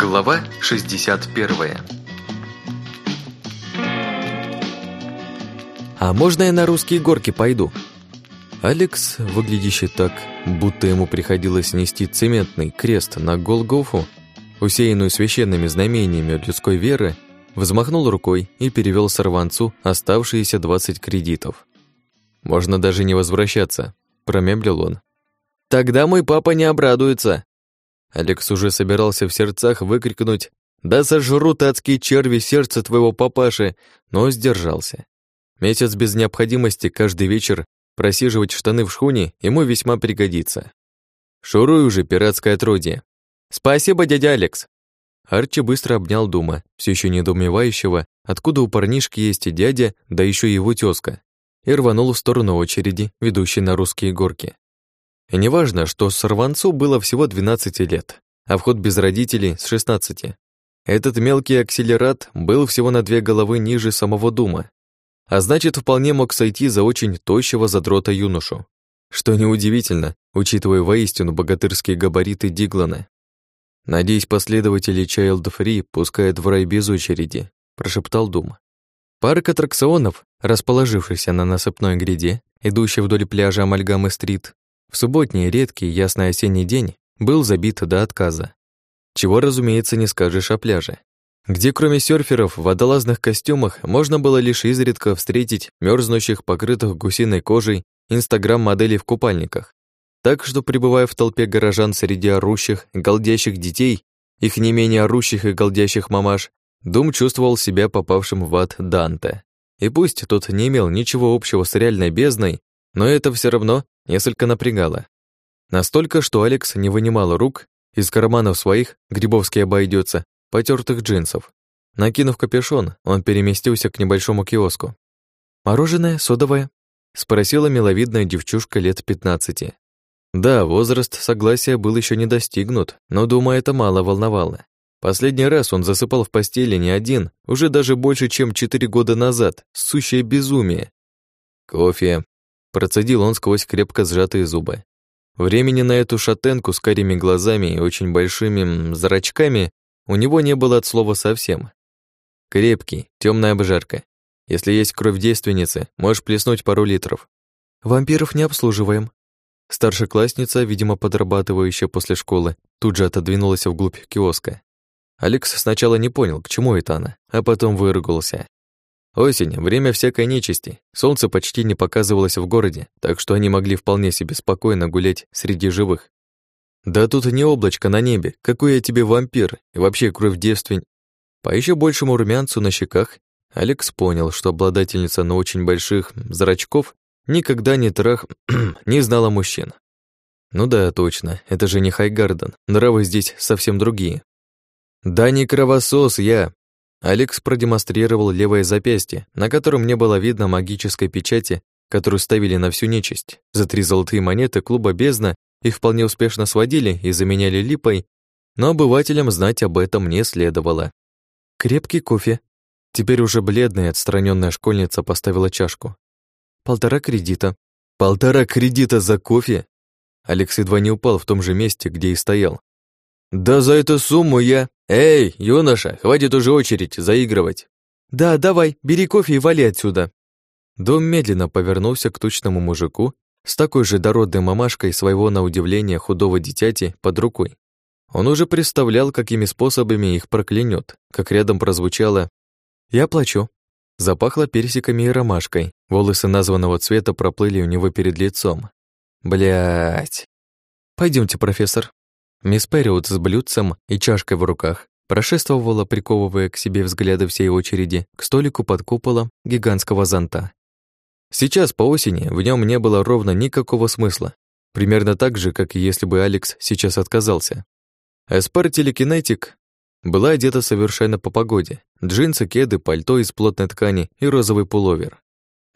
Глава 61 «А можно я на русские горки пойду?» Алекс, выглядящий так, будто ему приходилось нести цементный крест на Голгофу, усеянную священными знамениями людской веры, взмахнул рукой и перевел сорванцу оставшиеся 20 кредитов. «Можно даже не возвращаться», – промямлил он. «Тогда мой папа не обрадуется», Алекс уже собирался в сердцах выкрикнуть «Да сожрут адские черви сердце твоего папаши!», но сдержался. Месяц без необходимости каждый вечер просиживать штаны в шхуне ему весьма пригодится. «Шуруй уже, пиратское отродье!» «Спасибо, дядя Алекс!» Арчи быстро обнял Дума, все еще недоумевающего, откуда у парнишки есть и дядя, да еще и его тезка, и рванул в сторону очереди, ведущей на русские горки. И неважно, что сорванцу было всего 12 лет, а вход без родителей с 16. Этот мелкий акселерат был всего на две головы ниже самого Дума, а значит, вполне мог сойти за очень тощего задрота юношу. Что неудивительно, учитывая воистину богатырские габариты Диглана. «Надеюсь, последователи Child Free пускают в рай без очереди», прошептал Дум. Парк аттракционов, расположившийся на насыпной гряде, идущей вдоль пляжа Амальгамы-стрит, в субботний редкий ясный осенний день был забит до отказа. Чего, разумеется, не скажешь о пляже, где кроме серферов в водолазных костюмах можно было лишь изредка встретить мерзнущих, покрытых гусиной кожей инстаграм-моделей в купальниках. Так что, пребывая в толпе горожан среди орущих, голдящих детей, их не менее орущих и голдящих мамаш, Дум чувствовал себя попавшим в ад Данте. И пусть тот не имел ничего общего с реальной бездной, но это все равно несколько напрягало. Настолько, что Алекс не вынимал рук из карманов своих, Грибовский обойдется, потертых джинсов. Накинув капюшон, он переместился к небольшому киоску. «Мороженое, содовое?» — спросила миловидная девчушка лет 15. Да, возраст согласия был еще не достигнут, но, думаю, это мало волновало. Последний раз он засыпал в постели не один, уже даже больше, чем четыре года назад. Сущее безумие. «Кофе», Процедил он сквозь крепко сжатые зубы. Времени на эту шатенку с карими глазами и очень большими зрачками у него не было от слова совсем. Крепкий, темная обжарка. Если есть кровь девственницы, можешь плеснуть пару литров. Вампиров не обслуживаем. Старшеклассница, видимо, подрабатывающая после школы, тут же отодвинулась вглубь киоска. Алекс сначала не понял, к чему это она, а потом выругался. Осень, время всякой нечисти. Солнце почти не показывалось в городе, так что они могли вполне себе спокойно гулять среди живых. Да тут не облачко на небе, какой я тебе вампир, и вообще кровь девствень. По еще большему румянцу на щеках Алекс понял, что обладательница на очень больших зрачков никогда не трах... не знала мужчин. Ну да, точно, это же не Хайгарден, нравы здесь совсем другие. Да не кровосос я, Алекс продемонстрировал левое запястье, на котором не было видно магической печати, которую ставили на всю нечисть. За три золотые монеты клуба «Бездна» их вполне успешно сводили и заменяли липой, но обывателям знать об этом не следовало. Крепкий кофе. Теперь уже бледная отстраненная школьница поставила чашку. Полтора кредита. Полтора кредита за кофе? Алекс едва не упал в том же месте, где и стоял. Да за эту сумму я... «Эй, юноша, хватит уже очередь заигрывать!» «Да, давай, бери кофе и вали отсюда!» Дом медленно повернулся к тучному мужику с такой же дородной мамашкой своего, на удивление, худого дитяти под рукой. Он уже представлял, какими способами их проклянет, как рядом прозвучало «Я плачу». Запахло персиками и ромашкой, волосы названного цвета проплыли у него перед лицом. Блять. Пойдемте, профессор. Мисс Перриот с блюдцем и чашкой в руках прошествовала, приковывая к себе взгляды всей очереди, к столику под куполом гигантского зонта. Сейчас, по осени, в нем не было ровно никакого смысла. Примерно так же, как и если бы Алекс сейчас отказался. Эспар Телекинетик была одета совершенно по погоде. Джинсы, кеды, пальто из плотной ткани и розовый пуловер.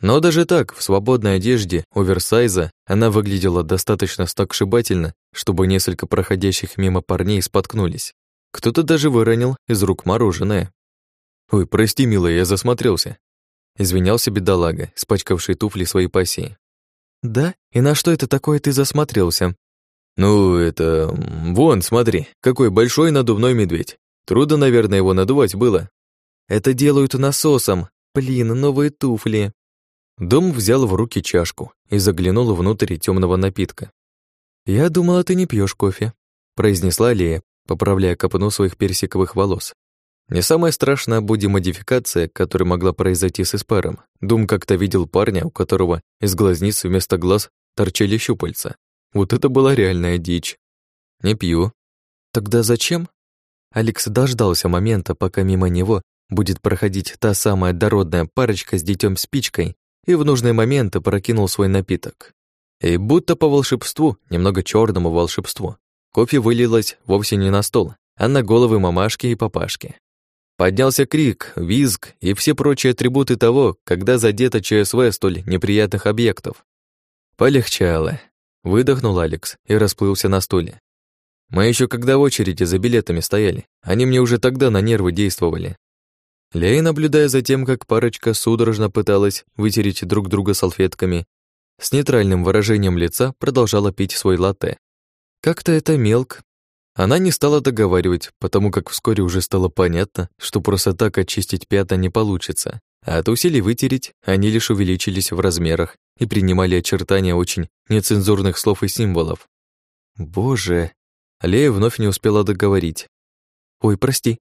Но даже так, в свободной одежде, оверсайза, она выглядела достаточно стокшибательно, чтобы несколько проходящих мимо парней споткнулись. Кто-то даже выронил из рук мороженое. «Ой, прости, милая, я засмотрелся», — извинялся бедолага, спачкавший туфли своей пассии. «Да? И на что это такое ты засмотрелся?» «Ну, это... Вон, смотри, какой большой надувной медведь. Трудно, наверное, его надувать было. Это делают насосом. Блин, новые туфли. Дом взял в руки чашку и заглянул внутрь темного напитка. «Я думала, ты не пьешь кофе», — произнесла Лея, поправляя копну своих персиковых волос. Не самая страшная боди-модификация, которая могла произойти с Эспером. Дум как-то видел парня, у которого из глазниц вместо глаз торчали щупальца. Вот это была реальная дичь. Не пью. Тогда зачем? Алекс дождался момента, пока мимо него будет проходить та самая дородная парочка с детем спичкой, и в нужный момент прокинул свой напиток. И будто по волшебству, немного черному волшебству, кофе вылилось вовсе не на стол, а на головы мамашки и папашки. Поднялся крик, визг и все прочие атрибуты того, когда задето ЧСВ столь неприятных объектов. Полегчало. Выдохнул Алекс и расплылся на стуле. Мы еще когда в очереди за билетами стояли, они мне уже тогда на нервы действовали. Лей, наблюдая за тем, как парочка судорожно пыталась вытереть друг друга салфетками, с нейтральным выражением лица продолжала пить свой латте. Как-то это мелк, она не стала договаривать, потому как вскоре уже стало понятно, что просто так очистить пята не получится, а от усилий вытереть они лишь увеличились в размерах и принимали очертания очень нецензурных слов и символов. Боже, Лея вновь не успела договорить. «Ой, прости».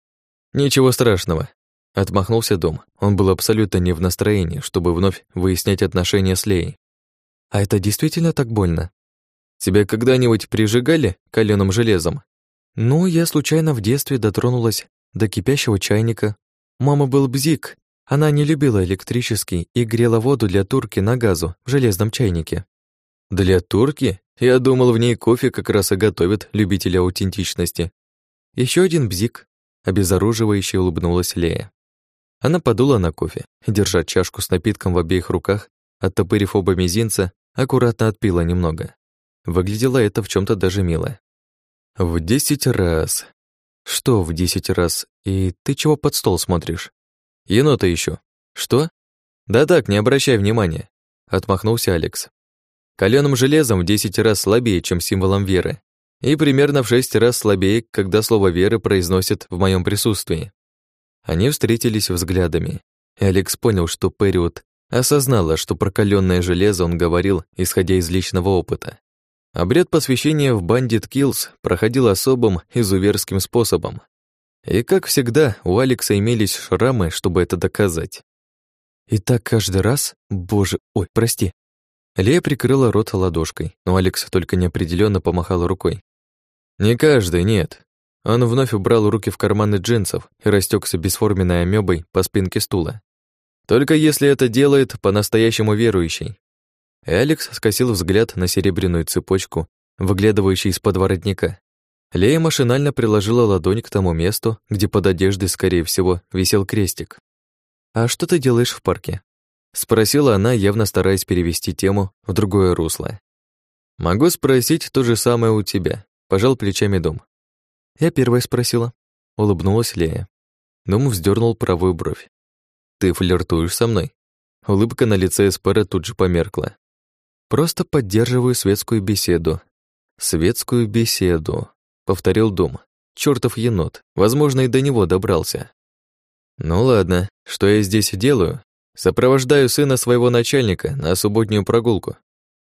«Ничего страшного», — отмахнулся Дом. Он был абсолютно не в настроении, чтобы вновь выяснять отношения с Леей. «А это действительно так больно?» «Тебя когда-нибудь прижигали калёным железом?» Ну, я случайно в детстве дотронулась до кипящего чайника. Мама был бзик, она не любила электрический и грела воду для турки на газу в железном чайнике. Для турки? Я думал, в ней кофе как раз и готовят любители аутентичности. Еще один бзик, обезоруживающе улыбнулась Лея. Она подула на кофе держа чашку с напитком в обеих руках, оттопырив оба мизинца, аккуратно отпила немного. Выглядело это в чем то даже мило. В десять раз. Что в десять раз? И ты чего под стол смотришь? Енота еще. Что? Да так, не обращай внимания. Отмахнулся Алекс. Калёным железом в десять раз слабее, чем символом веры. И примерно в шесть раз слабее, когда слово веры произносят в моем присутствии. Они встретились взглядами. И Алекс понял, что Период осознала, что про калённое железо он говорил, исходя из личного опыта. Обряд посвящения в Bandit Kills проходил особым изуверским способом. И, как всегда, у Алекса имелись шрамы, чтобы это доказать. И так каждый раз? Боже, ой, прости. Лея прикрыла рот ладошкой, но Алекс только неопределенно помахал рукой. Не каждый, нет. Он вновь убрал руки в карманы джинсов и растекся бесформенной амебой по спинке стула. Только если это делает по-настоящему верующий. Алекс скосил взгляд на серебряную цепочку, выглядывающую из-под воротника. Лея машинально приложила ладонь к тому месту, где под одеждой, скорее всего, висел крестик. «А что ты делаешь в парке?» Спросила она, явно стараясь перевести тему в другое русло. «Могу спросить то же самое у тебя», — пожал плечами Дом. «Я первая спросила», — улыбнулась Лея. Дом вздернул правую бровь. «Ты флиртуешь со мной?» Улыбка на лице Эспера тут же померкла. Просто поддерживаю светскую беседу. Светскую беседу, повторил Дум. Чёртов енот, возможно, и до него добрался. Ну ладно, что я здесь делаю? Сопровождаю сына своего начальника на субботнюю прогулку,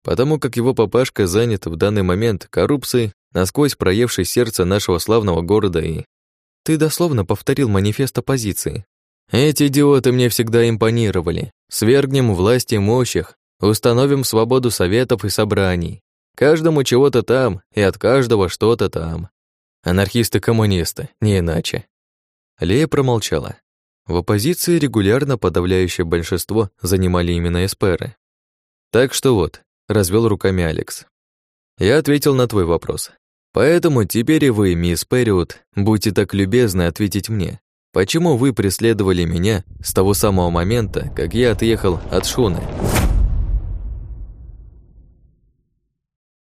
потому как его папашка занят в данный момент коррупцией, насквозь проевшей сердце нашего славного города и... Ты дословно повторил манифест оппозиции. Эти идиоты мне всегда импонировали. Свергнем власти мощих, Установим свободу советов и собраний. Каждому чего-то там, и от каждого что-то там. Анархисты-коммунисты, не иначе. Лея промолчала. В оппозиции регулярно подавляющее большинство занимали именно эсперы. Так что вот, развел руками Алекс. Я ответил на твой вопрос. Поэтому теперь и вы, мисс Перриот, будьте так любезны ответить мне. Почему вы преследовали меня с того самого момента, как я отъехал от Шуны?